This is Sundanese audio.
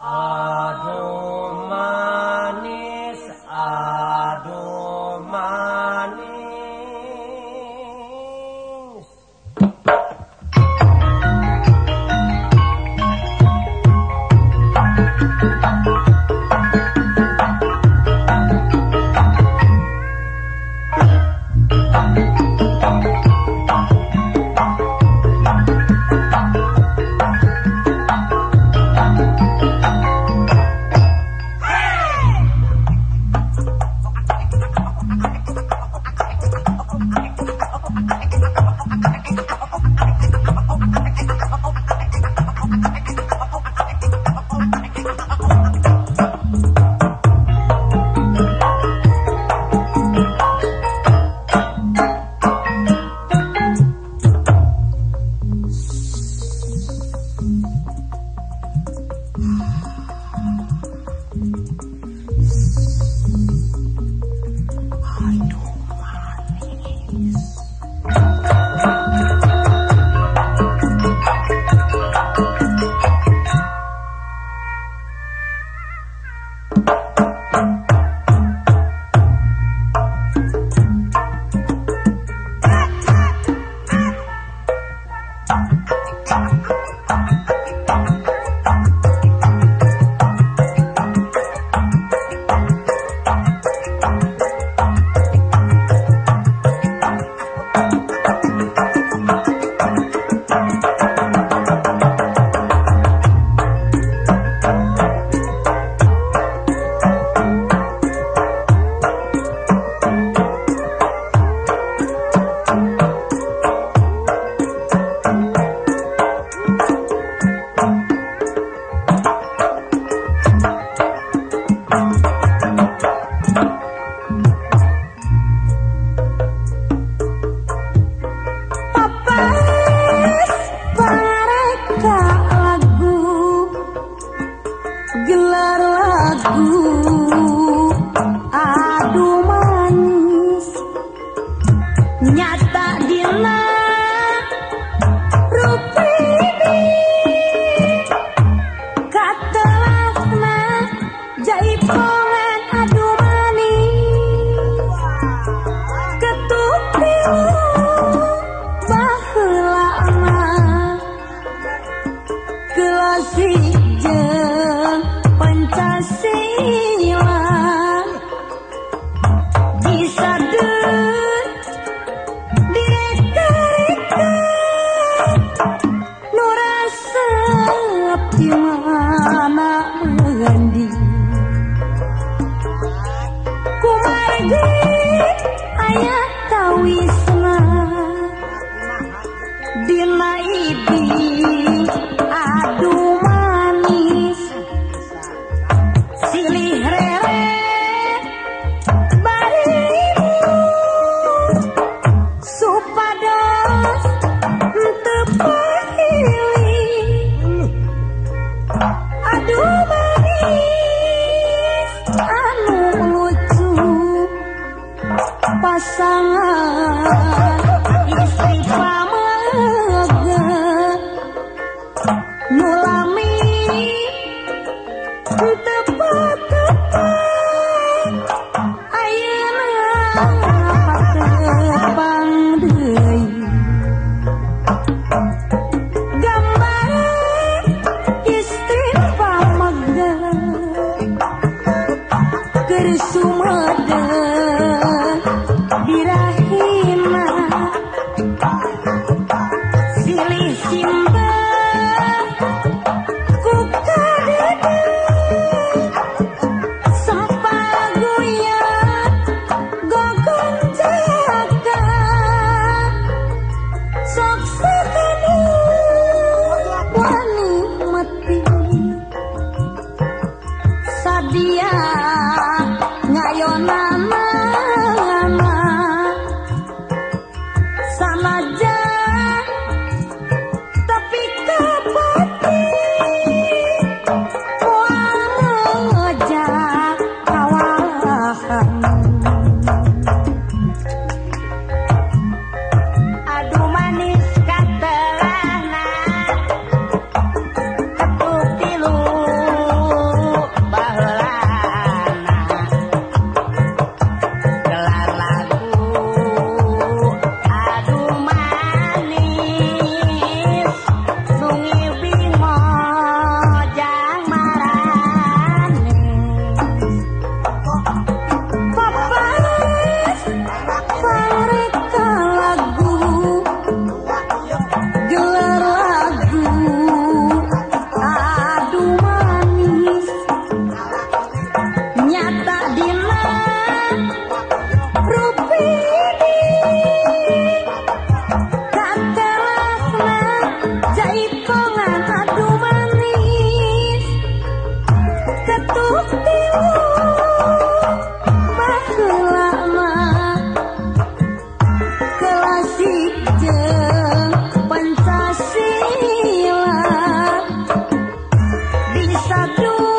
Amen. ayah tawis bersumada Sabtu